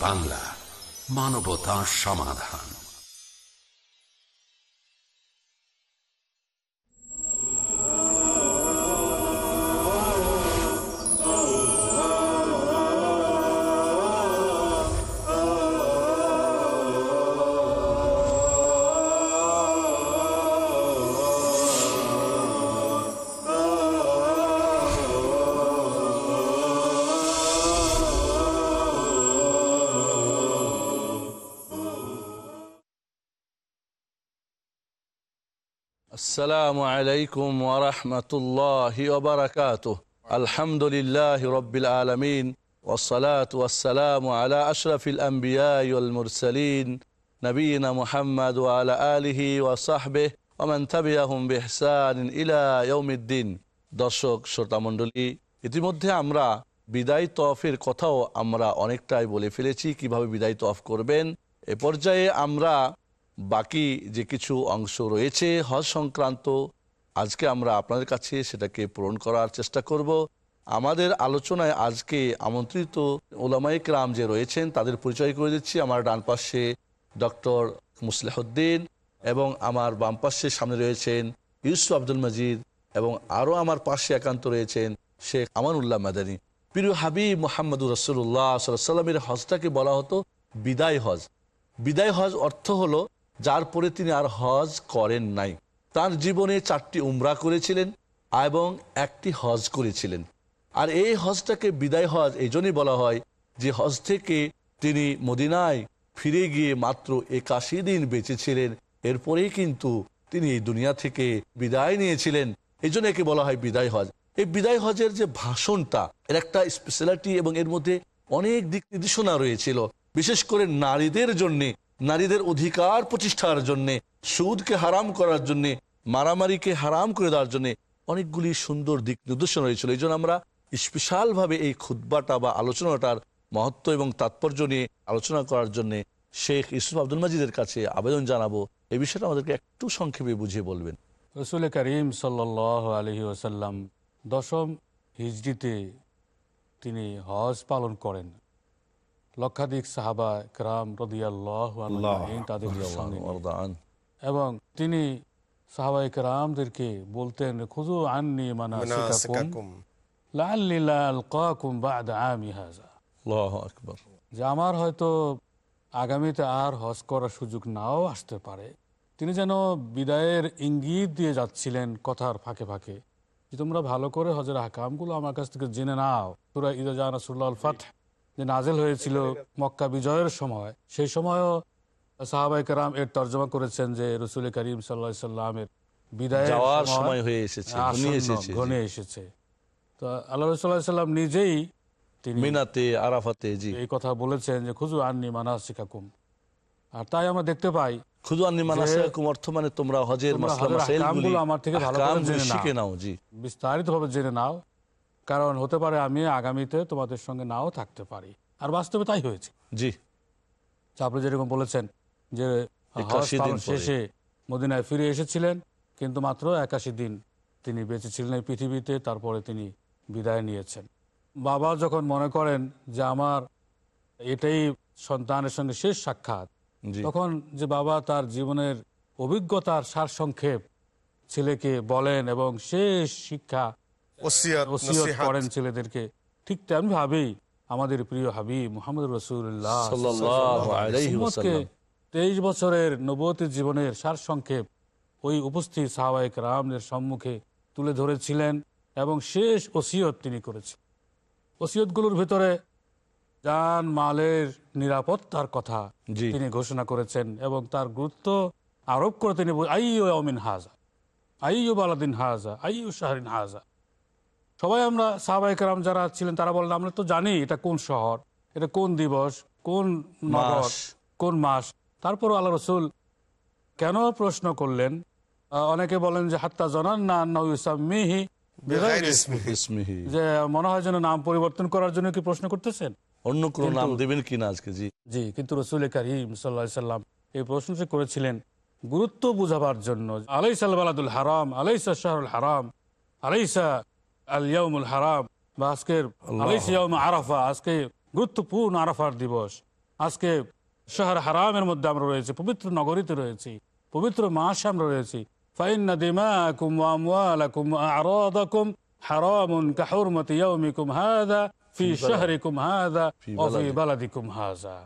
বাংলা মানবতা সমাধান। আসসালামু আলাইকুম ওরহমতুল্লাহি ওবরাকাত আলহামদুলিল্লাহ রব্বিল আলমিন ওসলাত ওয়াসালাম আলা আশরফিল আম্বিয়াল মুরসলিন নবীনা মুহাম্মদ আলা আলিহি ওয়াসাহবে ওমান তাবিয়াহুম বেহসান ইলা ইয়ৌমিদ্দিন দর্শক শ্রোতামণ্ডলী ইতিমধ্যে আমরা বিদায় তফের কথাও আমরা অনেকটাই বলে ফেলেছি কীভাবে বিদায় তফ করবেন। এ পর্যায়ে আমরা বাকি যে কিছু অংশ রয়েছে হজ সংক্রান্ত, আজকে আমরা আপনাদের কাছে সেটাকে পূরণ করার চেষ্টা করব। আমাদের আলোচনায় আজকে আমন্ত্রিত ওলামাইক রাম যে রয়েছেন, তাদের পরিচয় করে দিচ্ছি। আমার ডান পাশে ডক্টর মুসলেহদ্দিন এবং আমার বাম পাশে সামনে রয়েছেন ইউসুফ আব্দুল মজিদ এবং আরও আমার পাশে একান্ত রয়েছেন শেখ আমানুল্লাহ মাদানী। প্রিয় হাবিব মোহাম্মদুর রসুল্লাহ সাল্লামের হজটাকে বলা হতো বিদায় হজ। বিদায় হজ অর্থ হলো যার পরে তিনি আর হজ করেন নাই। তার জীবনে চারটি উমরা করেছিলেন এবং একটি হজ করেছিলেন। আর এই হজটাকে বিদায় হজ এই বলা হয় যে হজ থেকে তিনি মদিনায় ফিরে গিয়ে মাত্র একাশি দিন বেঁচেছিলেন। এরপরেই কিন্তু তিনি এই দুনিয়া থেকে বিদায় নিয়েছিলেন। এই জন্য একে বলা হয় বিদায় হজ। এই বিদায় হজের যে ভাষণটা, এর একটা স্পেশালিটি এবং এর মধ্যে অনেক দিক নির্দেশনা রয়েছিল। বিশেষ করে নারীদের জন্যে নারীদের অধিকার প্রতিষ্ঠার জন্যে, সুদকে হারাম করার জন্যে, মারামারিকে হারাম করে দেওয়ার জন্যে অনেকগুলি সুন্দর দিক নির্দেশনা রয়েছিল। এই জন্য আমরা স্পেশালভাবে এই খুদ্বাটা বা আলোচনাটার মহত্ব এবং তাৎপর্য নিয়ে আলোচনা করার জন্য শেখ ইসুফ আব্দুল মাজিদের কাছে আবেদন জানাব। এই বিষয়টা আমাদেরকে একটু সংক্ষেপে বুঝিয়ে বলবেন। রসুল করিম সাল্ল আলহি ওসাল্লাম দশম হিজড়িতে তিনি হজ পালন করেন। লক্ষাধিক সাহাবা ক্রাম এবং তিনি সাহাবাই ক্রামদেরকে বলতেন খুজু আননি যে আমার হয়তো আগামীতে আর হজ করার সুযোগ নাও আসতে পারে। তিনি যেন বিদায়ের ইঙ্গিত দিয়ে যাচ্ছিলেন কথার ফাঁকে ফাঁকে যে তোমরা ভালো করে হজের হাকামগুলো আমার কাছ থেকে জেনে নাও। তোরা ঈদ সুল্লাহ ফাতহ যে নাজেল হয়েছিল মক্কা বিজয়ের সময় সেই সময়ও সাহাবাই কারাম এর তর্জমা করেছেন যে রসুল করিম সাল্লা সাল্লামের যাওয়ার সময় হয়ে এসেছে ঘনিয়ে আসন্ন, এসেছে। তো আল্লাহ নিজেই মিনাতে আরাফাতে জি। এই কথা বলেছেন যে খুজু আননি মানা শিকাকুম আর তাই আমরা দেখতে পাই খুদু আন্নি মানাসিকুম অর্থ মানে তোমরা হজের মাসলা মাসাইলগুলি আমার থেকে ভালো করে জেনে নাও। বিস্তারিতভাবে জেনে নাও। কারণ হতে পারে আমি আগামীতে তোমাদের সঙ্গে নাও থাকতে পারি। আর বাস্তবে তাই হয়েছে। জি। আপনি যেরকম বলেছেন যে। শেষে মদিনায় ফিরে এসেছিলেন কিন্তু মাত্র একাশি দিন তিনি বেঁচে ছিলেন এই পৃথিবীতে তারপরে তিনি বিদায় নিয়েছেন। বাবা যখন মনে করেন যে আমার এটাই সন্তানের সঙ্গে শেষ সাক্ষাৎ তখন যে বাবা তার জীবনের অভিজ্ঞতার সারসংক্ষেপ ছেলেকে বলেন এবং শেষ শিক্ষা করেন ছেলেদেরকে। ঠিক তেমনি ভাবেই আমাদের প্রিয় হাবিব মোহাম্মদ রসুল্লাহ সাল্লাল্লাহু আলাইহি ওয়াসাল্লাম। তেইশ বছরের নবতী জীবনের সারসংক্ষেপ ওই উপস্থিত রামদের সম্মুখে তুলে ধরেছিলেন এবং শেষ ওসিয়ত তিনি করেছেন। ওসিয়তগুলোর ভিতরে যান মালের নিরাপত্তার কথা তিনি ঘোষণা করেছেন এবং তার গুরুত্ব আরোপ করে তিনি বল- অমিন হাজা আইয়ো বালাদিন হাজা আইয়ো শাহরিন হাজা সবাই আমরা সাহাবাইকার যারা ছিলেন তারা বললেন আমরা তো জানি এটা কোন শহর এটা কোন দিবস কোন নগর কোন মাস। তারপর আল্লাহ রসুল কেন প্রশ্ন করলেন? অনেকে বলেন যে হাত্তা জনান না নাউসামিহি যে মনে হয় যেন নাম পরিবর্তন করার জন্য কি প্রশ্ন করতেছেন? অন্য কোনো নাম দেবেন কিনা আজকে? জি। জি কিন্তু রসুল করিম সাল্লা সাল্লাম এই প্রশ্নটি করেছিলেন গুরুত্ব বুঝাবার জন্য আলাইসাল বালাদুল হারাম আলাইসা শাহরুল হারাম আলাইসা আল ইয়াউমুল বা আজকের আলাইসা আরাফা আজকে গুরুত্বপূর্ণ আরাফার দিবস আজকে শহর হারামের মধ্যে আমরা রয়েছি পবিত্র নগরীতে রয়েছি পবিত্র মাসে আমরা রয়েছি ফাইন্না দিমাকুম আমওয়ালাকুম আরাদাকুম হারামুন কাহুরমতি ইয়াউমিকুম হাযা ফি শাহরিকুম হাযা ওয়া ফি বালাদিকুম হাযা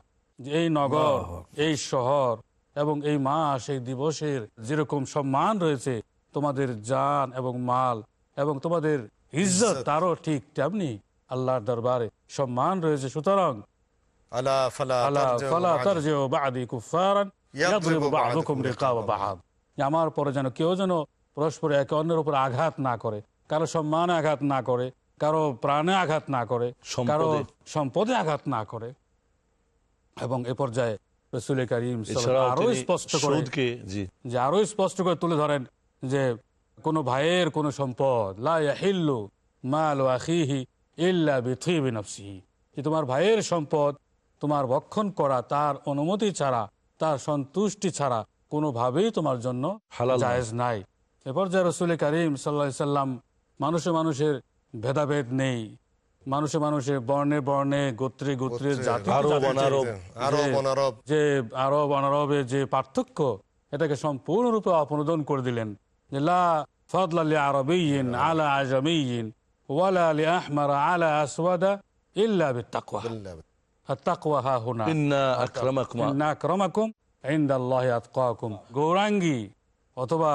এই নগর এই শহর এবং এই মাস এই দিবসের যেরকম সম্মান রয়েছে তোমাদের জান এবং মাল এবং তোমাদের ইজ্জত তারও ঠিক তেমনি আল্লাহর দরবারে সম্মান রয়েছে। সুতরাং আমার পরে যেন কেউ যেন পরস্পর একে অন্যের উপর আঘাত না করে কারও সম্মানে আঘাত না করে কারও প্রাণে আঘাত না করে কারও সম্পদে। সম্পদে আঘাত না করে। এবং এ পর্যায়ে রসুল করিম আরও স্পষ্ট করে যে আরও স্পষ্ট করে তুলে ধরেন যে কোন ভাইয়ের কোন সম্পদ। লা মাল আখিহি ইল্লা যে তোমার ভাইয়ের সম্পদ তোমার ভক্ষণ করা তার অনুমতি ছাড়া তার সন্তুষ্টি ছাড়া কোনোভাবেই তোমার জন্য হালাল জায়েজ নাই। এরপর যে রসুল করিম সাল্লা সাল্লাম মানুষে মানুষের ভেদাভেদ নেই। মানুষে মানুষে বর্ণে বর্ণে গোত্রে গোত্রে। যে- আরব অনারবে। যে পার্থক্য এটাকে সম্পূর্ণরূপে অপনোদন করে দিলেন। ফাদলা লি আরবিয়িন আলা আজমিয়িন ওয়ালা লি আহমার আলা আসওয়াদা ইল্লা বিত্তাকওয়া বিল্লাহ। আত-তাকওয়া হা হুনা ইন্না আকরামাকুম ইন্না আকরামাকুম ইনদাল্লাহি গৌরাঙ্গী অথবা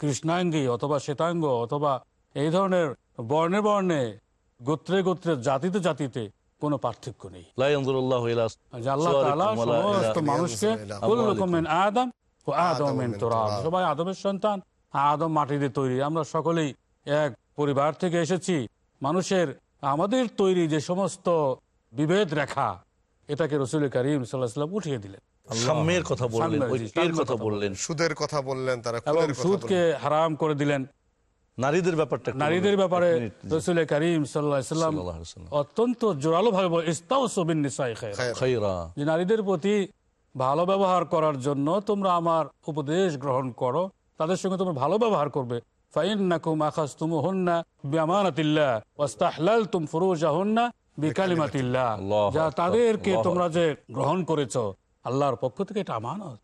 কৃষ্ণাঙ্গী অথবা শ্বেতাঙ্গ অথবা এই ধরনের বর্ণে বর্ণে গোত্রে গোত্রে জাতিতে জাতিতে কোনো পার্থক্য নেই। আল্লাহ মানুষকে আদম ও আদম আদম তুরাব তুরাব। সবাই আদমের সন্তান। আদম মাটি দিয়ে তৈরি। আমরা সকলেই এক পরিবার থেকে এসেছি। মানুষের আমাদের তৈরি যে সমস্ত বিভেদ রেখা এটাকে রসুল করিম সাল্লাহ সাল্লাম উঠিয়ে দিলেন। সাম্যের কথা বললেন সাম্যের, জি, ঐক্যের সাম্যের কথা কথা বললেন। সুদের কথা বললেন তারা এবং সুদকে হারাম করে দিলেন। নারীদের ব্যাপারটা নারীদের ব্যাপারে। রসুল করিম সাল্লাম সাল্লাল্লাহু আলাইহি ওয়াসাল্লাম। অত্যন্ত জোরালো ভাবে যে নারীদের প্রতি ভালো ব্যবহার করার জন্য তোমরা আমার উপদেশ গ্রহণ করো। তাদের সঙ্গে তোমরা ভালো ব্যবহার করবে। ফাইন্নাকুম আখাযতুমুহুন্না বিআমানাতিল্লাহ ওয়াস্তাহলালতুম ফুরুজাহুন্না বিকালিমাতিল্লাহ। আল্লাহু যা আকবার, তাদেরকে তোমরা যে গ্রহণ করেছ আল্লাহর পক্ষ থেকে এটা আমানত।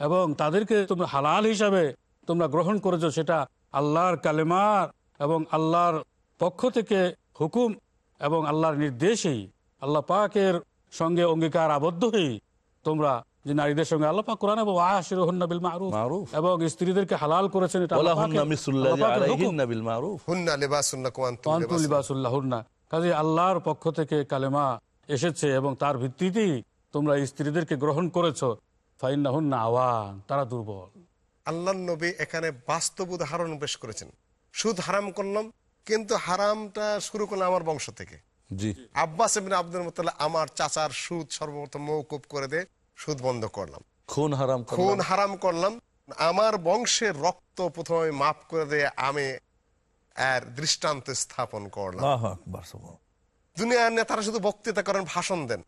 এবং তাদেরকে তোমরা হালাল হিসাবে তোমরা গ্রহণ করেছ সেটা আল্লাহর কালেমার এবং আল্লাহর পক্ষ থেকে হুকুম এবং আল্লাহর নির্দেশেই। আল্লাহ পাকের সঙ্গে অঙ্গীকার আবদ্ধ হয়ে তোমরা যে নারীদের সঙ্গে আল্লাহ পাক কোরআন এবং আশিরুহুন্না বিল মারুফ। মারুফ। এবং স্ত্রীদেরকে হালাল করেছেন এটা ওয়ালা আল্লাহ হুন্না পাকের- মিসুল্লাযী আল্লাহ পাকের হুকুম। আলাইহিন্না বিল মারুফ। হুন্না লিবাসুন আনতুম লিবাসুল্লাহুন্না। কাজে আল্লাহর পক্ষ থেকে কালেমা এসেছে এবং তার ভিত্তিতেই তোমরা স্ত্রীদেরকে গ্রহণ করেছ। ফাইন্না হুন্না আওয়ান তারা দুর্বল। আল্লাহ নবী এখানে বাস্তব উদাহরণ পেশ করেছেন। সুদ হারাম করলাম কিন্তু হারামটা শুরু করলাম আমার বংশ থেকে। জি। আব্বাস ইবনে আব্দুল মুতাল্লাহ আমার চাচার সুদ সর্বপ্রথম মৌকুব করে দে সুদ বন্ধ করলাম। খুন হারাম খুন হারাম করলাম। আমার বংশের রক্ত প্রথমে মাফ করে দিয়ে আমি এর দৃষ্টান্ত স্থাপন করলাম। দুনিয়ার নেতারা শুধু বক্তৃতা করেন ভাষণ দেন।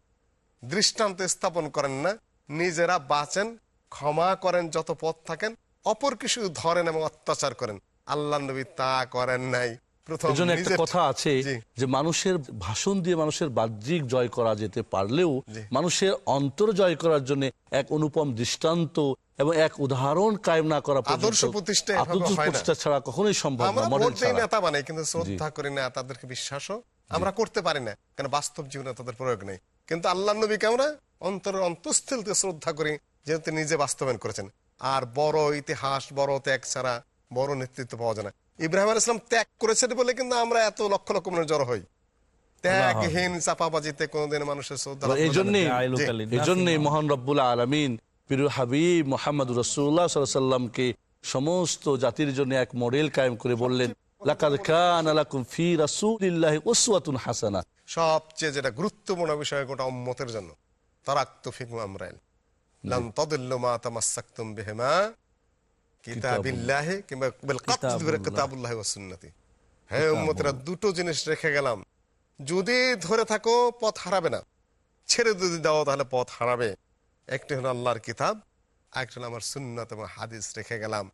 দৃষ্টান্ত স্থাপন করেন না নিজেরা বাঁচেন ক্ষমা করেন যত পথ থাকেন অপর কিছু ধরেন এবং অত্যাচার করেন। আল্লাহ নবী তা করেন নাই। একটা কথা আছে যে মানুষের ভাষণ দিয়ে মানুষের বাহ্যিক জয় করা যেতে পারলেও মানুষের অন্তর জয় করার জন্য এক অনুপম দৃষ্টান্ত এবং এক উদাহরণ কায়েম না করা আদর্শ প্রতিষ্ঠা ছাড়া কখনোই সম্ভব না মডেল নেতা বানাই কিন্তু শ্রদ্ধা করি না তাদেরকে বিশ্বাসও আমরা করতে পারি না কেন বাস্তব জীবনে তাদের প্রয়োগ নেই। কিন্তু আল্লাহ নবীকে আমরা অন্তরের অন্তঃস্থল শ্রদ্ধা করি যেহেতু তিনি নিজে বাস্তবায়ন করেছেন। আর বড় ইতিহাস বড় ত্যাগ ছাড়া বড় নেতৃত্ব পাওয়া যায় না। ইব্রাহিম আল ইসলাম ত্যাগ করেছেন বলে কিন্তু আমরা এত লক্ষ লক্ষ মনে জড়ো হই। ত্যাগহীন চাপাবাজিতে কোনোদিন মানুষের শ্রদ্ধা এই জন্যে এই জন্যে মহান রব্বুল আলমিন পিরু হাবিব মোহাম্মদ রসুল্লাহ সাল্লামকে সমস্ত জাতির জন্য এক মডেল কায়েম করে বললেন লাকাদ কানা লাকুম ফি রাসূলিল্লাহি উসওয়াতুন হাসানা সবচেয়ে যেটা গুরুত্বপূর্ণ বিষয় গোটা উম্মতের জন্য তারাক তুফিক আমরাইল লাম তাদিল্লু মা তামাসসাকতুম বিহিমা। কিতাবিল্লাহি। কিংবা বিল কাতব কিতাবুল্লাহি। ওয়াস সুন্নতি। হে উম্মতেরা দুটো জিনিস রেখে গেলাম। যদি ধরে থাকো পথ হারাবে না। ছেড়ে যদি দাও তাহলে পথ হারাবে। একটি হলো আল্লাহর কিতাব হলো আমার সুন্নত এবং হাদিস রেখে গেলাম।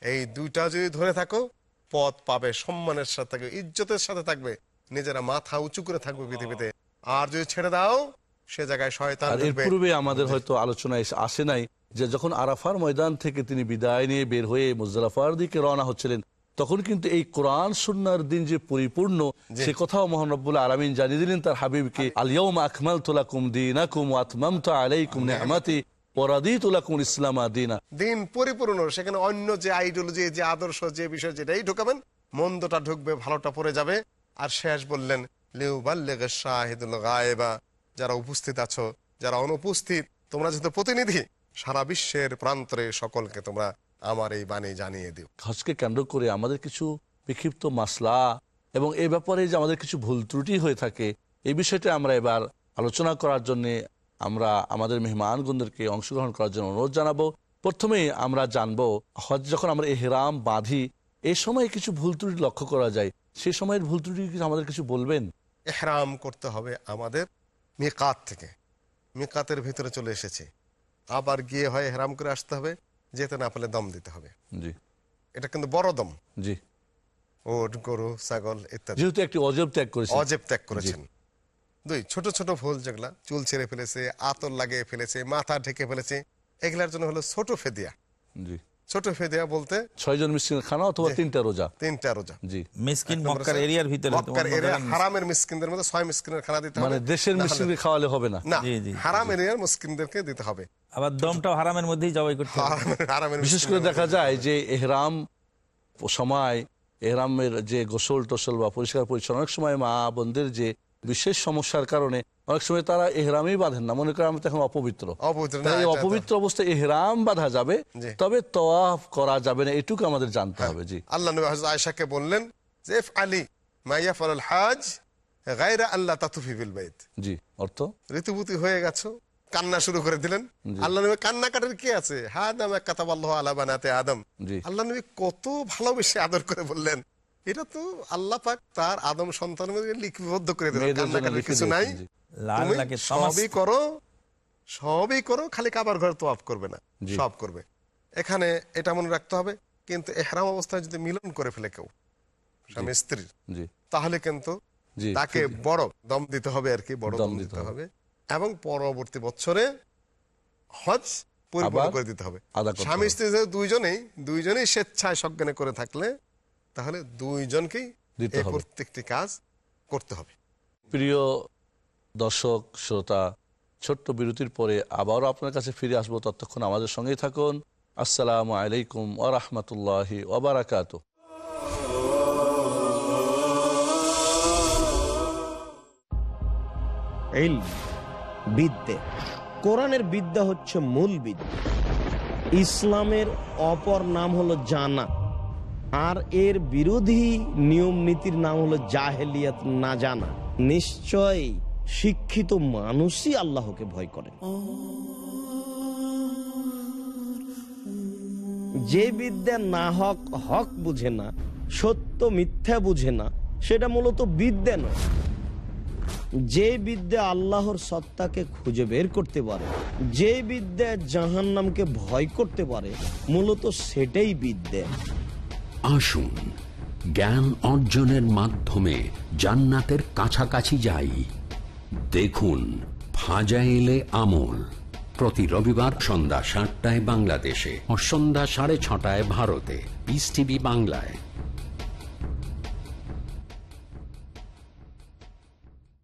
এই দুইটা যদি ধরে থাকো পথ পাবে সম্মানের সাথে থাকবে ইজ্জতের সাথে থাকবে নিজেরা মাথা উঁচু করে থাকবে পৃথিবীতে। আর যদি ছেড়ে দাও সে জায়গায় শয়তান এর পূর্বে আমাদের হয়তো আলোচনায় আসে নাই যে যখন আরাফার ময়দান থেকে তিনি বিদায় নিয়ে বের হয়ে মুজদালাফার দিকে রওনা হচ্ছিলেন তখন কিন্তু এই কোরআন সুন্নার দিন যে পরিপূর্ণ সে কথাও মোহান রব্বুল আলমিন জানিয়ে দিলেন তার হাবিবকে আলিয়াউম আকমাল তোলাকুম দিনাকুম আতমাম তো আলাইকুম নেহমাতি দিনা পরিপূর্ণ সেখানে অন্য যে আইডিওলজি যে আদর্শ যে বিষয় যেটাই ঢুকাবেন মন্দটা ঢুকবে ভালোটা পড়ে যাবে। আর শেষ বললেন লিউবাল্লেগে শাহিদুল গায়েবা। যারা উপস্থিত আছো যারা অনুপস্থিত তোমরা যেহেতু প্রতিনিধি সারা বিশ্বের প্রান্তরে সকলকে তোমরা আমার এই বাণী জানিয়ে দিও। হজকে কেন্দ্র করে আমাদের কিছু বিক্ষিপ্ত মাসলা এবং এই ব্যাপারে যে আমাদের কিছু ভুল ত্রুটি হয়ে থাকে এই বিষয়টা আমরা এবার আলোচনা করার জন্য আমরা আমাদের মেহমানগণদেরকে অংশগ্রহণ করার জন্য অনুরোধ জানাব। প্রথমে আমরা জানব হজ যখন আমরা এহেরাম বাঁধি এ সময় কিছু ভুল ত্রুটি লক্ষ্য করা যায়? সে সময়ের ভুল ত্রুটি আমাদের কিছু বলবেন? এহরাম করতে হবে আমাদের মিকাত থেকে। মিকাতের ভিতরে চলে এসেছে। আবার গিয়ে হয় হেরাম করে আসতে হবে যেতে না পেলে দম দিতে হবে। জি। এটা কিন্তু বড় দম। জি। ওট গরু ছাগল ইত্যাদি। যেহেতু একটি অজব ত্যাগ করেছে অজেব ত্যাগ করেছেন। দুই ছোট ছোট ভুল যেগুলা চুল ছেড়ে ফেলেছে আতর লাগিয়ে ফেলেছে মাথা ঢেকে ফেলেছে এগুলার জন্য হলো ছোট ফেদিয়া। জি। ছোট ফেদিয়া বলতে ছয়জন মিষ্টির খানা অথবা তিনটা রোজা। তিনটা রোজা। জি। মিসকিন মক্কার এরিয়ার ভিতরে মক্কার এরিয়া হারামের মিসকিনদের মধ্যে ছয় মিসকিনের খানা দিতে হবে মানে দেশের মিষ্টিকে খাওয়ালে হবে না। না জি, জি, হারাম এরিয়ার মুসকিনদেরকে দিতে হবে। আবার দমটাও হারামের মধ্যেই জবাই করতে হবে। হারামের হারামের বিশেষ করে দেখা যায় যে এহরাম সময় এহরামের যে গোসল টোসল বা পরিষ্কার পরিচ্ছন্ন অনেক সময় মা বোনদের যে বিশেষ সমস্যার কারণে অনেক সময় তারা এহরামই বাঁধেন না। মনে করেন আমরা তো এখন অপবিত্র। অপবিত্র এই অপবিত্র অবস্থায় এহরাম বাঁধা যাবে তবে তওয়াফ করা যাবে না এটুকু আমাদের জানতে হবে জি। আল্লাহ নবী হযরত বললেন যে আলী মাইয়া ফরল হাজ গায়রা আল্লাহ তাতুফি বিল বাইত। জি অর্থ? ঋতুবতী হয়ে গেছো কান্না শুরু করে দিলেন। আল্লাহ নবী কান্না কাটার কি আছে? হ্যাঁ নাম এক আল্লাহ আলা বানাতে আদম। জি। আল্লাহ নবী কত ভালোবেসে আদর করে বললেন এটা তো আল্লাহ পাক তার আদম সন্তানের লিপিবদ্ধ করে লিখে কিছু নাই। সবই করো সবই করো খালি কাবার ঘর তোয়াফ করবে না সব করবে। এখানে এটা মনে রাখতে হবে কিন্তু এহরাম অবস্থায় যদি মিলন করে ফেলে কেউ স্বামী স্ত্রীর তাহলে কিন্তু তাকে বড় দম দিতে হবে আর কি বড় দম দিতে। হবে। এবং পরবর্তী বছরে হজ পরিপূর্ণ করে দিতে হবে। স্বামী স্ত্রী দুইজনেই দুইজনেই স্বেচ্ছায় সজ্ঞানে করে থাকলে তাহলে দুইজনকেই দিতে প্রত্যেকটি কাজ করতে হবে। প্রিয় দর্শক শ্রোতা ছোট্ট বিরতির পরে আবারও আপনার কাছে ফিরে আসব। ততক্ষণ আমাদের সঙ্গেই থাকুন। আসসালামু আলাইকুম ওরহমতুল্লাহি ওবরাকাত ইলম, বিদ্যে। কোরআনের বিদ্যা হচ্ছে মূল বিদ্যা। ইসলামের অপর নাম হলো জানা আর এর বিরোধী নিয়ম নীতির নাম হলো জাহেলিয়াত না জানা। নিশ্চয় শিক্ষিত মানুষই আল্লাহকে ভয় করে। যে বিদ্যা না হক হক বুঝে না, সত্য মিথ্যা বুঝে না, সেটা মূলত বিদ্যা নয়। যে বিদ্যা আল্লাহর সত্তাকে খুঁজে বের করতে পারে, যে বিদ্যা জাহান্নামকে ভয় করতে পারে, মূলত সেটাই বিদ্যা। আসুন জ্ঞান অর্জনের মাধ্যমে জান্নাতের কাছাকাছি যাই দেখুন ফাজাইলে আমল প্রতি রবিবার সন্ধ্যা সাতটায় বাংলাদেশে ও সন্ধ্যা সাড়ে ছটায় ভারতে পিস টিভি বাংলায়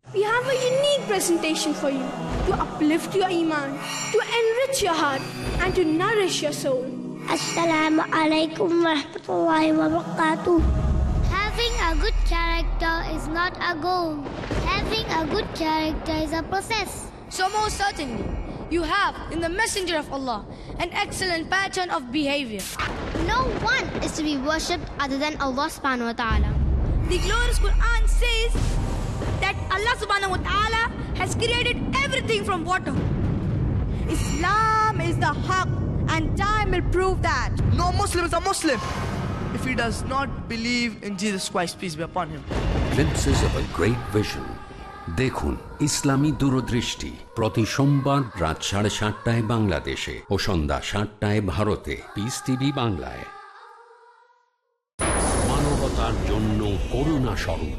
We have a unique presentation for you to uplift your iman, to enrich your heart, and to nourish your soul. Assalamu alaikum warahmatullahi wabarakatuh. Having a good character is not a goal. Having a good character is a process. So, most certainly, you have in the Messenger of Allah an excellent pattern of behavior. No one is to be worshipped other than Allah subhanahu wa ta'ala. The glorious Quran says that Allah subhanahu wa ta'ala has created everything from water. Islam is the haq, and time will prove that. No Muslim is a Muslim if he does not believe in Jesus Christ, peace be upon him. Glimpses of a Great Vision দেখুন ইসলামী দূরদৃষ্টি প্রতি সোমবার রাত সাড়ে সাতটায় বাংলাদেশে ও সন্ধ্যা সাতটায় ভারতে Peace TV বাংলায় মানবতার জন্য করুণা স্বরূপ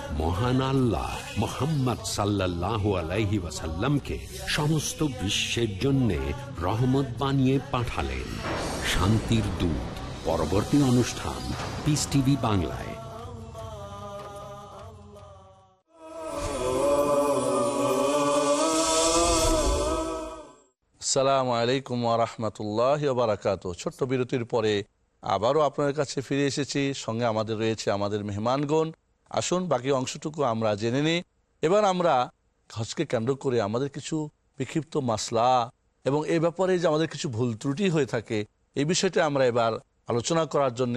মহান আল্লাহ মোহাম্মদ সাল্লাহ আলাইহি ওয়াসাল্লামকে সমস্ত বিশ্বের জন্যে রহমত বানিয়ে পাঠালেন। শান্তির দূত, পরবর্তী অনুষ্ঠান পিস টিভি বাংলায়। সালামু আলাইকুম রহমতুল্লাহ বারাকাত ছোট্ট বিরতির পরে আবারও আপনাদের কাছে ফিরে এসেছি। সঙ্গে আমাদের রয়েছে আমাদের মেহমানগণ। আসুন, বাকি অংশটুকু আমরা জেনে নিই। এবার আমরা হজকে কেন্দ্র করে আমাদের কিছু বিক্ষিপ্ত মাসলা এবং এ ব্যাপারে যে আমাদের কিছু ভুল ত্রুটি হয়ে থাকে, এই বিষয়টা আমরা এবার আলোচনা করার জন্য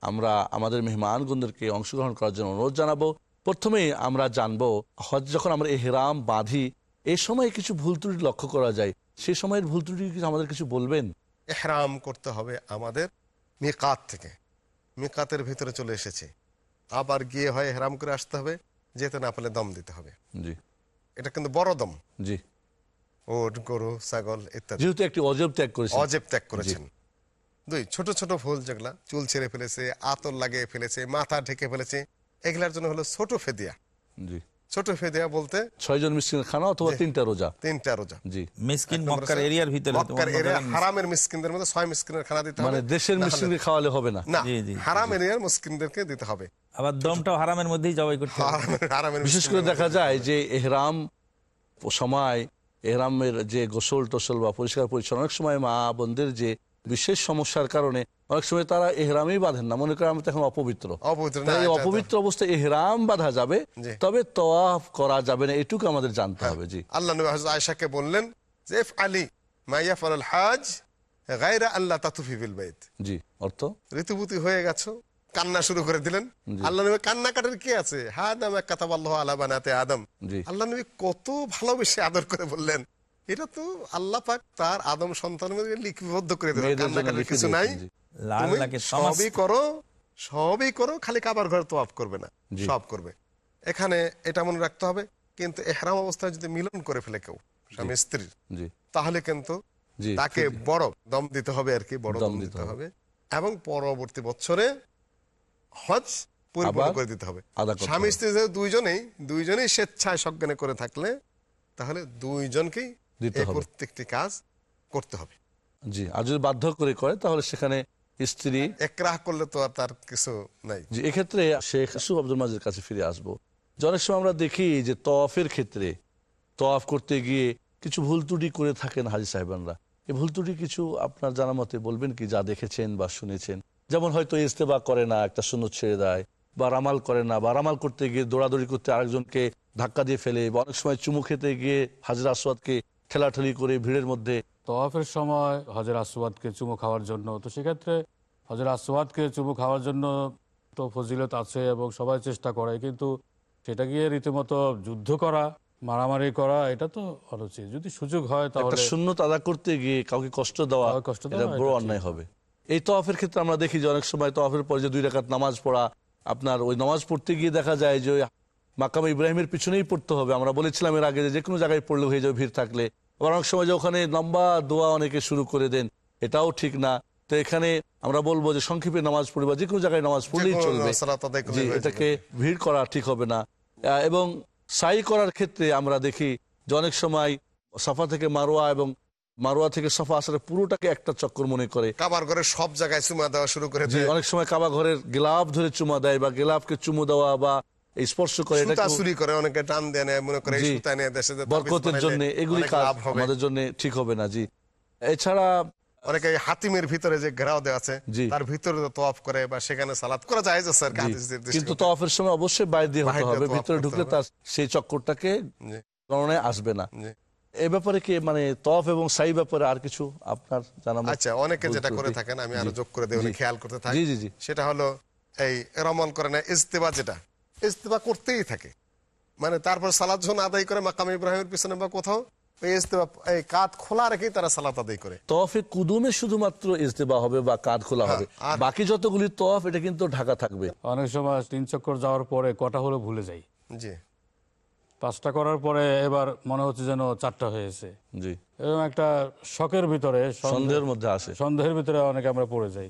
আমরা আমাদের মেহমানগণদেরকে অংশগ্রহণ করার জন্য অনুরোধ জানাব। প্রথমেই আমরা জানব, হজ যখন আমরা এহরাম বাঁধি, এ সময় কিছু ভুল ত্রুটি লক্ষ্য করা যায়? সে সময়ের ভুল ত্রুটি আমাদের কিছু বলবেন? এহরাম করতে হবে আমাদের মিকাত থেকে। মিকাতের ভেতরে চলে এসেছে। আবার গিয়ে হয় হেরাম করে আসতে হবে যেতে না পেলে দম দিতে হবে। জি। এটা কিন্তু বড় দম। জি। ওট গরু ছাগল ইত্যাদি। যেহেতু একটি অজব ত্যাগ করেছে অজেব ত্যাগ করেছেন। দুই ছোট ছোট ভুল যেগুলা চুল ছেড়ে ফেলেছে আতর লাগিয়ে ফেলেছে মাথা ঢেকে ফেলেছে এগুলার জন্য হলো ছোট ফেদিয়া। জি। ছোট ফেদিয়া বলতে ছয়জন মিসকিনের খানা অথবা তিনটা রোজা? তিনটা রোজা। জি। মিসকিন মক্কার এরিয়ার ভিতরে মক্কার এরিয়া হারামের মিসকিনদের মধ্যে ছয় মিসকিনের খানা দিতে হবে মানে দেশের খাওয়ালে হবে না। জি, জি, হারাম এরিয়ার মুসকিনদেরকে দিতে হবে। আবার দমটাও হারামের মধ্যেই জবাই করতে হবে। বিশেষ করে দেখা যায় যে এহরাম সময় এহরামের যে গোসল টোসল বা পরিষ্কার পরিচ্ছন্ন অনেক সময় মা বোনদের যে বিশেষ সমস্যার কারণে অনেক সময় তারা এহরামই বাঁধেন না মনে করেন আমি তো এখন অপবিত্র। অপবিত্র তাই অবস্থায় এহরাম বাঁধা যাবে তবে তওয়াফ করা যাবে না এটুকু আমাদের জানতে হ্যাঁ। হবে জি। আল্লাহ নবী হযরত আয়েশাকে বললেন যে আলী মাইয়া ফরল হাজ গায়রা আল্লাহ তাতুফি বিল বাইত। জি অর্থ? হয়ে গেছো কান্না শুরু করে দিলেন। আল্লাহ নবী কান্না কাটার কি আছে? হা নামে কাতাব আল্লাহ আলা বানাতে আদম। জি। আল্লাহ নবী কত ভালোবেসে আদর করে বললেন এটা তো আল্লাহ পাক তার আদম সন্তানের লিপিবদ্ধ করে কিছু নাই। সবই করো সবই করো খালি কাবার ঘরে তো করবে না। সব করবে। এখানে এটা মনে রাখতে হবে কিন্তু এহরাম অবস্থায় যদি মিলন করে ফেলে কেউ স্বামী স্ত্রীর তাহলে কিন্তু তাকে বড় দম দিতে হবে আর কি বড় দম দিতে হবে। এবং পরবর্তী বছরে হজ পরিপূর্ণ করে দিতে হবে। স্বামী স্ত্রী দুইজনেই দুইজনেই স্বেচ্ছায় সজ্ঞানে করে থাকলে তাহলে দুইজনকেই দিতে হবে। প্রত্যেকটি কাজ করতে হবে। জি আর যদি বাধ্য করে করে তাহলে সেখানে স্ত্রী একরাহ করলে তো আর তার কিছু নাই। যে এক্ষেত্রে শেখ ইসুফ আব্দুল মাজের কাছে ফিরে আসব। যে অনেক সময় আমরা দেখি যে তফের ক্ষেত্রে তফ করতে গিয়ে কিছু ভুল ত্রুটি করে থাকেন হাজি সাহেবানরা। এই ভুল ত্রুটি কিছু আপনার জানা মতে বলবেন কি যা দেখেছেন বা শুনেছেন? যেমন হয়তো ইস্তেবা করে না একটা শূন্য ছেড়ে দেয় বা রামাল করে না বা রামাল করতে গিয়ে দৌড়াদৌড়ি করতে আরেকজনকে ধাক্কা দিয়ে ফেলে বা অনেক সময় চুমু খেতে গিয়ে হাজরা আসওয়াদকে ঠেলাঠেলি করে ভিড়ের মধ্যে তওয়াফের সময় হজের আসওয়াদকে চুমু খাওয়ার জন্য তো সেক্ষেত্রে হজের আসওয়াদকে চুমু খাওয়ার জন্য তো ফজিলত আছে এবং সবাই চেষ্টা করে কিন্তু সেটা গিয়ে রীতিমতো যুদ্ধ করা মারামারি করা এটা তো অনুচিত। যদি সুযোগ হয় তাহলে শূন্য আদা করতে গিয়ে কাউকে কষ্ট দেওয়া কষ্ট দেওয়া, বড় অন্যায় হবে। এই তফের ক্ষেত্রে আমরা দেখি যে অনেক সময় তফের পরে যে দুই রাকাত নামাজ পড়া আপনার ওই নামাজ পড়তে গিয়ে দেখা যায় যে মাকাম ইব্রাহিমের পিছনেই পড়তে হবে। আমরা বলেছিলাম এর আগে যে যে কোনো জায়গায় পড়লে হয়ে যাবে ভিড় থাকলে। আবার অনেক সময় যে ওখানে লম্বা দোয়া অনেকে শুরু করে দেন এটাও ঠিক না। তো এখানে আমরা বলব যে সংক্ষেপে নামাজ পড়ি বা যে কোনো জায়গায় নামাজ পড়লেই চলবে। এটাকে ভিড় করা ঠিক হবে না। এবং সাই করার ক্ষেত্রে আমরা দেখি যে অনেক সময় সাফা থেকে মারোয়া এবং মারোয়া থেকে সাফা আসলে পুরোটাকে একটা চক্কর মনে করে। কাবার ঘরে সব জায়গায় চুমা দেওয়া শুরু করে অনেক সময় কাবা ঘরের গেলাপ ধরে চুমা দেয় বা গেলাপকে চুমু দেওয়া বা স্পর্শ করে সুতা চুরি করে অনেকে টান দেয় নেয় মনে করে সুতা নিয়ে দেশে বরকতের জন্য এগুলি কাজ আমাদের জন্য ঠিক হবে না জি। এছাড়া অনেকে হাতিমের ভিতরে যে ঘেরাও দেওয়া আছে তার ভিতরে তোয়াফ করে বা সেখানে সালাত করা যায় যে স্যার কিন্তু তফের সময় অবশ্যই বাইরে দিয়ে হতে হবে ভিতরে ঢুকলে তার সেই চক্করটাকে গণনায় আসবে না। এ ব্যাপারে কি মানে তফ এবং সাই ব্যাপারে আর কিছু আপনার জানা? আচ্ছা অনেকে যেটা করে থাকেন আমি আরও যোগ করে জি। খেয়াল করতে থাকি জি জি জি। সেটা হলো এই রমল করে না ইস্তেবা যেটা। ইস্তেবা করতেই থাকে। মানে তারপর সালাদ যখন আদায় করে মাকাম ইব্রাহিমের পিছনে বা কোথাও এই কাত খোলা রেখেই তারা সালাত আদায় করে। তফে কুদুমে শুধুমাত্র ইজতেবা হবে বা খোলা হবে। বাকি যতগুলি তফ এটা কিন্তু ঢাকা থাকবে। অনেক সময় তিন চক্কর যাওয়ার পরে কটা হলো ভুলে যাই। জি। পাঁচটা করার পরে এবার মনে হচ্ছে যেন চারটা হয়েছে। জি। এরকম একটা শখের ভিতরে সন্দেহ- সন্দেহের মধ্যে আসে। সন্দেহের ভিতরে অনেকে আমরা পড়ে যাই।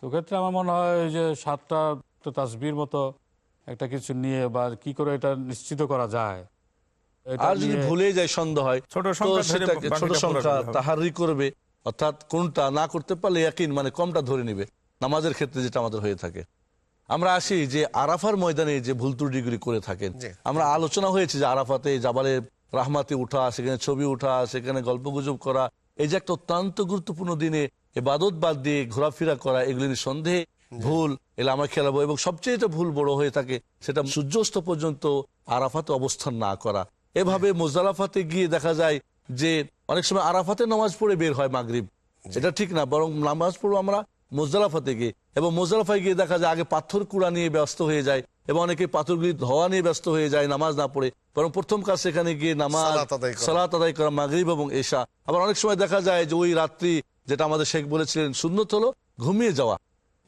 তো ক্ষেত্রে আমার মনে হয় ওই যে সাতটা তো তাসবির মতো একটা কিছু নিয়ে বা কি করে এটা নিশ্চিত করা যায়? আর যদি ভুলে যায় সন্দেহ হয় ছোট তো সংখ্যা ধরে সেটাকে বাকিটা ছোট সংখ্যা তাহারি করবে। অর্থাৎ কোনটা না করতে পারলে একই মানে কমটা ধরে নিবে। নামাজের ক্ষেত্রে যেটা আমাদের হয়ে থাকে। আমরা আসি যে আরাফার ময়দানে যে ভুল ত্রুটিগুলি করে থাকেন। আমরা আলোচনা হয়েছে যে আরাফাতে জাবালে রাহমাতে উঠা সেখানে ছবি উঠা সেখানে গল্প গুজব করা এই যে একটা অত্যন্ত গুরুত্বপূর্ণ দিনে এবাদত বাদ দিয়ে ঘোরাফেরা করা এগুলি নিয়ে সন্দেহে ভুল এলে আমরা খেলাবো এবং সবচেয়ে যেটা ভুল বড় হয়ে থাকে সেটা সূর্যাস্ত পর্যন্ত আরাফাতে অবস্থান না করা। এভাবে মোজালাফাতে গিয়ে দেখা যায় যে অনেক সময় আরাফাতে নামাজ পড়ে বের হয় মাগরিব। এটা ঠিক না বরং নামাজ পড়ব আমরা মোজালাফাতে গিয়ে এবং মোজালাফায় গিয়ে দেখা যায় আগে পাথর কুড়া নিয়ে ব্যস্ত হয়ে যায় এবং অনেকে পাথরগুলি ধোয়া নিয়ে ব্যস্ত হয়ে যায় নামাজ না পড়ে। বরং প্রথম কাজ সেখানে গিয়ে নামাজ সালাত আদায় করা। মাগরিব এবং এশা। আবার অনেক সময় দেখা যায় যে ওই রাত্রি যেটা আমাদের শেখ বলেছিলেন সুন্নত হলো ঘুমিয়ে যাওয়া।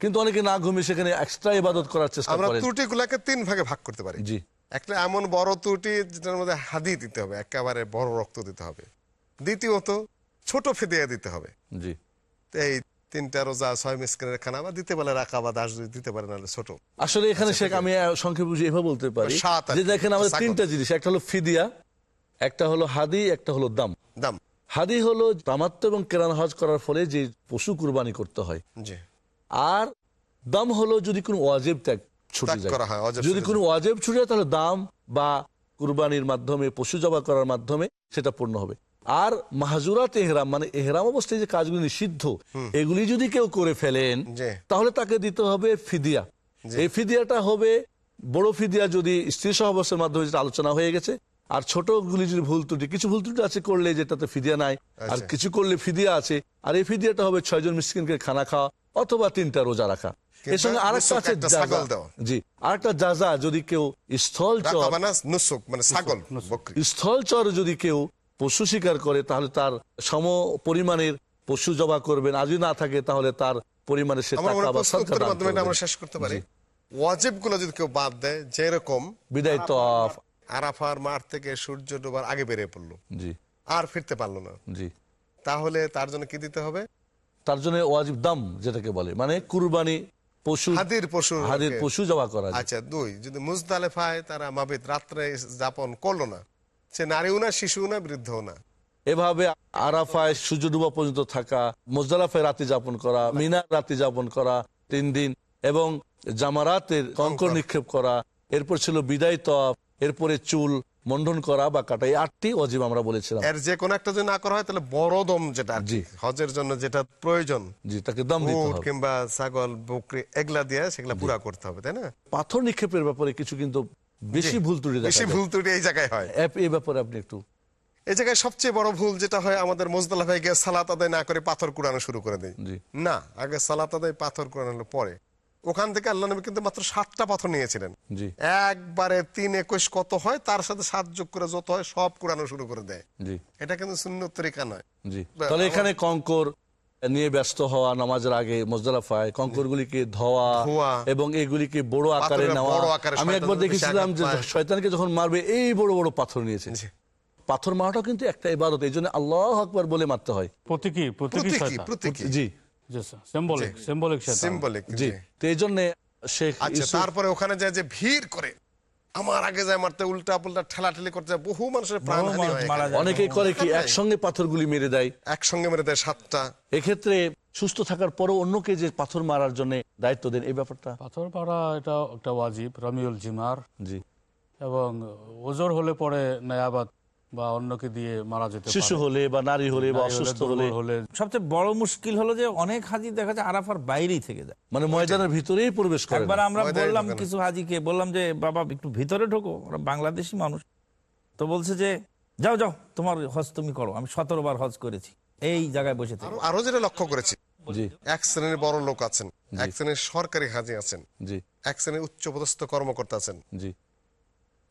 কিন্তু অনেকে না ঘুমিয়ে সেখানে এক্সট্রা ইবাদত করার চেষ্টা আমরা করেন। ত্রুটিগুলাকে তিন ভাগে ভাগ করতে পারি। জি। একটা এমন বড় ত্রুটি যেটার মধ্যে হাদি দিতে হবে একেবারে বড় রক্ত দিতে হবে। দ্বিতীয়ত ছোট ফেদিয়া দিতে হবে। জি। এই তিনটা রোজা ছয় মিসকিনের খানা বা দিতে পারে রাখা বা দাস দিতে পারে নাহলে ছোট। আসলে এখানে শেখ আমি আহ, সংক্ষেপে বুঝিয়ে এভাবে বলতে পারি যে দেখেন আমাদের তিনটা জিনিস একটা হলো ফিদিয়া একটা হলো হাদি একটা হলো দাম। দাম। হাদি হলো দামাত্ম এবং কেরান হজ করার ফলে যে পশু কুরবানি করতে হয়। জি। আর দাম হলো যদি কোনো ওয়াজেব ত্যাগ ছুটে যায়। যদি কোনো ওয়াজেব ছুটে যায় তাহলে দাম বা কুরবানির মাধ্যমে পশু জবা করার মাধ্যমে সেটা পূর্ণ হবে। আর মাহাজুরাত এহরাম মানে এহরাম অবস্থায় যে কাজগুলি নিষিদ্ধ এগুলি যদি কেউ করে ফেলেন তাহলে তাকে দিতে হবে ফিদিয়া। এই ফিদিয়াটা হবে বড় ফিদিয়া যদি স্ত্রী সহবাসের মাধ্যমে যেটা আলোচনা হয়ে গেছে আর ছোটগুলি যদি ভুল ত্রুটি কিছু ভুল ত্রুটি আছে করলে যেটাতে ফিদিয়া নাই আর আচ্ছা। কিছু করলে ফিদিয়া আছে আর এই ফিদিয়াটা হবে ছয়জন মিসকিনকে খানা খাওয়া অথবা তিনটা রোজা রাখা। এর সঙ্গে আরেকটা আছে একটা জাযা। ছাগল দেওয়া। জি আরেকটা জাজা যদি কেউ স্থল চর মানে ছাগল বকরি। স্থলচর যদি কেউ পশু শিকার করে তাহলে তার সম পরিমাণের পশু জবা করবেন। আর যদি না থাকে তাহলে তার পরিমাণে সে আমার মনে শেষ করতে পারি। ওয়াজিবগুলো যদি কেউ বাদ দেয় যেরকম বিদায় তফ আরাফার মাঠ থেকে সূর্য ডোবার আগে বেরিয়ে পড়ল। জি। আর ফিরতে পারল না। জি। তাহলে তার জন্য কি দিতে হবে? তার জন্য ওয়াজিব দাম যেটাকে বলে। মানে কুরবানি পশু হাদির পশু হাদির পশু জবা করা আচ্ছা দুই যদি মুজদালেফায় তারা মাবিত রাত্রে যাপন করল না সে নারীও না শিশুও না বৃদ্ধও না। এভাবে আরাফায় সূর্য ডুবা পর্যন্ত থাকা মোজদালাফায় রাতে যাপন করা মিনার রাতে যাপন করা তিন দিন এবং জামারাতের কঙ্কর নিক্ষেপ করা এরপর ছিল বিদায় তফ এরপরে চুল মন্ডন করা বা কাটা এই আটটি অজীব আমরা বলেছিলাম। এর যে কোনো একটা যদি না করা হয় তাহলে বড় দম যেটা জি। হজের জন্য যেটা প্রয়োজন। জি তাকে দাম দিতে হবে। কিংবা ছাগল বকরি এগুলা দিয়ে সেগুলা পুরা করতে হবে তাই না? পাথর নিক্ষেপের ব্যাপারে কিছু কিন্তু বেশি ভুল ত্রুটি বেশি ভুল ত্রুটি এই জায়গায় হয়। এই ব্যাপারে আপনি একটু এই জায়গায় সবচেয়ে বড় ভুল যেটা হয় আমাদের মোজদালা ভাই গিয়ে সালাত আদায় না করে পাথর কুড়ানো শুরু করে দেয়। না আগে সালাত আদায় পাথর কুড়ানো পরে। ওখান থেকে আল্লাহ নবী কিন্তু মাত্র সাতটা পাথর নিয়েছিলেন। একবারে তিন একুশ কত হয় তার সাথে সাত যোগ করে যত হয় সব কুড়ানো শুরু করে দেয়। এটা কিন্তু শূন্য তরিকা নয়। তাহলে এখানে কঙ্কর নিয়ে ব্যস্ত হওয়া নামাজের আগে মোজদালাফায় কঙ্করগুলিকে ধোয়া ধোয়া। এবং এগুলিকে বড় আকারে নেওয়া। আমি একবার দেখেছিলাম যে শয়তানকে যখন মারবে এই বড় বড় পাথর নিয়েছে। পাথর মারাটাও কিন্তু একটা ইবাদত এই জন্য আল্লাহ আকবার বলে মারতে হয়। প্রতীকী প্রতীকী প্রতীকী জি সিম্বলিক সিম্বলিক সিম্বলিক জি. তো এই জন্য শেখ আচ্ছা তারপরে ওখানে যায় যে ভিড় করে। আমার আগে যায় মারতে উল্টা পুল্টা ঠেলাঠেলি করতে বহু মানুষের প্রাণহানি হয় মারা এখানে। যায়। অনেকেই করে কি একসঙ্গে পাথরগুলি মেরে দেয়? একসঙ্গে মেরে দেয় সাতটা। এক্ষেত্রে সুস্থ থাকার পরও অন্যকে যে পাথর মারার জন্য দায়িত্ব দেন এই ব্যাপারটা? পাথর মারা এটা একটা ওয়াজিব রমিউল জিমার। জি। এবং ওজোর হলে পরে নায়াবাদ বা অন্যকে দিয়ে মারা যেতে শিশু হলে বা নারী হলে বা অসুস্থ হলে। হলে। সবচেয়ে বড় মুশকিল হলো যে অনেক হাজি দেখা যায় আরাফার বাইরেই থেকে যায়। মানে ময়দানের ভিতরেই প্রবেশ করে একবার আমরা বললাম কিছু হাজিকে বললাম যে বাবা একটু ভিতরে ঢোকো ওরা বাংলাদেশি মানুষ। তো বলছে যে যাও যাও তোমার হজ তুমি করো আমি সতেরো বার হজ করেছি এই জায়গায় বসে থেকে। আরো- যেটা লক্ষ্য করেছি জি। এক শ্রেণির বড় লোক আছেন এক শ্রেণির সরকারি হাজি আছেন জি। এক শ্রেণির উচ্চপদস্থ কর্মকর্তা আছেন। জি।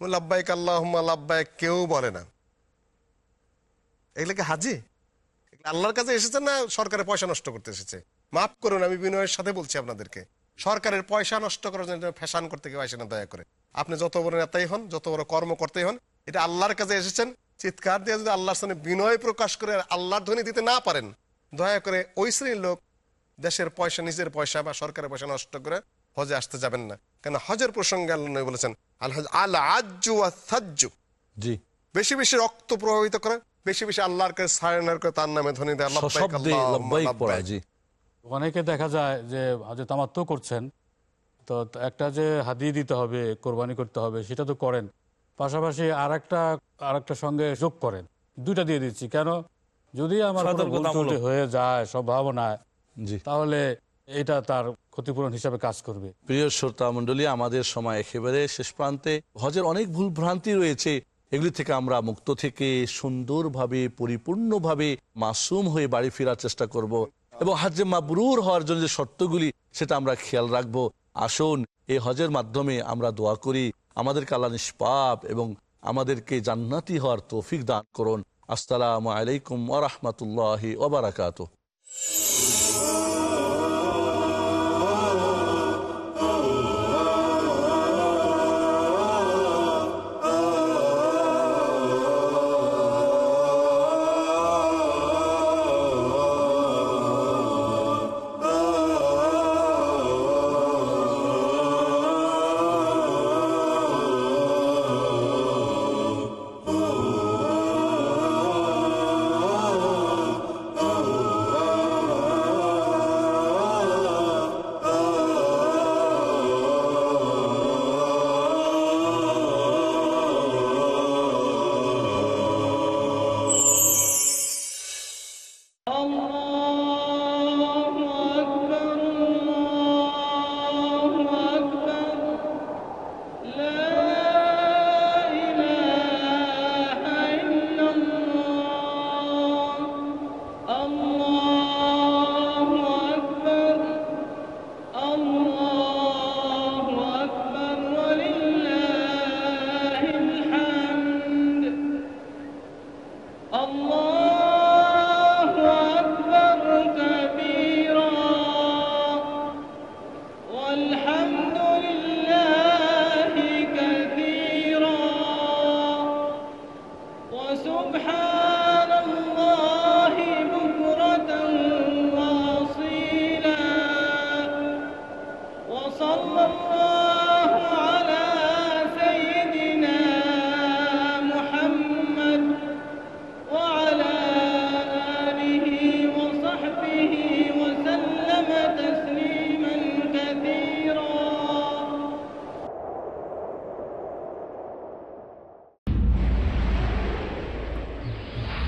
লাভবাইক আল্লাহ লাভবাইক কেউ বলে না। এগুলো কি হাজি? আল্লাহর কাছে এসেছে না সরকারের পয়সা নষ্ট করতে এসেছে? মাফ করুন আমি বিনয়ের সাথে বলছি আপনাদেরকে। সরকারের পয়সা নষ্ট করার জন্য ফ্যাশন করতে কেউ আসে না দয়া করে। আপনি যত বড় নেতাই হন যত বড় কর্ম করতেই হন এটা আল্লাহর কাছে এসেছেন। চিৎকার দিয়ে যদি আল্লাহর সামনে বিনয় প্রকাশ করে আল্লাহর ধ্বনি দিতে না পারেন দয়া করে ওই শ্রেণির লোক দেশের পয়সা নিজের পয়সা বা সরকারের পয়সা নষ্ট করে হজে আসতে যাবেন না। কেন হজের প্রসঙ্গে আল্লাহ নবী বলেছেন আল্লাহ আল আজ্জু সাজ্জু জি। বেশি বেশি রক্ত প্রভাবিত করে বেশি বেশি আল্লাহর কাছে সায়নার করে তার নামে ধ্বনি দেয়। লব্বাইক জি। অনেকে দেখা যায় যে হজে তামাত্ম করছেন তো একটা যে হাদিয়ে দিতে হবে কোরবানি করতে হবে সেটা তো করেন। পাশাপাশি আর একটা আর একটা সঙ্গে যোগ করেন। দুইটা দিয়ে দিচ্ছি। কেন? যদি আমার হয়ে যায় সম্ভাবনায় জি। তাহলে এটা তার ক্ষতিপূরণ হিসাবে কাজ করবে। প্রিয় শ্রোতা মন্ডলী আমাদের সময় একেবারে শেষ প্রান্তে। হজের অনেক ভুল ভ্রান্তি রয়েছে। এগুলি থেকে আমরা মুক্ত থেকে সুন্দরভাবে, পরিপূর্ণভাবে মাসুম হয়ে বাড়ি ফেরার চেষ্টা করব এবং হাজে মাবরুর হওয়ার জন্য যে শর্তগুলি, সেটা আমরা খেয়াল রাখব। আসুন, এই হজের মাধ্যমে আমরা দোয়া করি, আমাদেরকে আল্লাহ নিষ্পাপ এবং আমাদেরকে জান্নাতি হওয়ার তৌফিক দান করুন। আসসালামু আলাইকুম ওরহমতুল্লাহি ওবরাকাত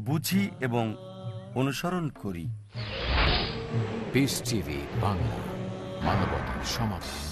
বুঝি এবং অনুসরণ করি। বাংলা মানবতার সমাধান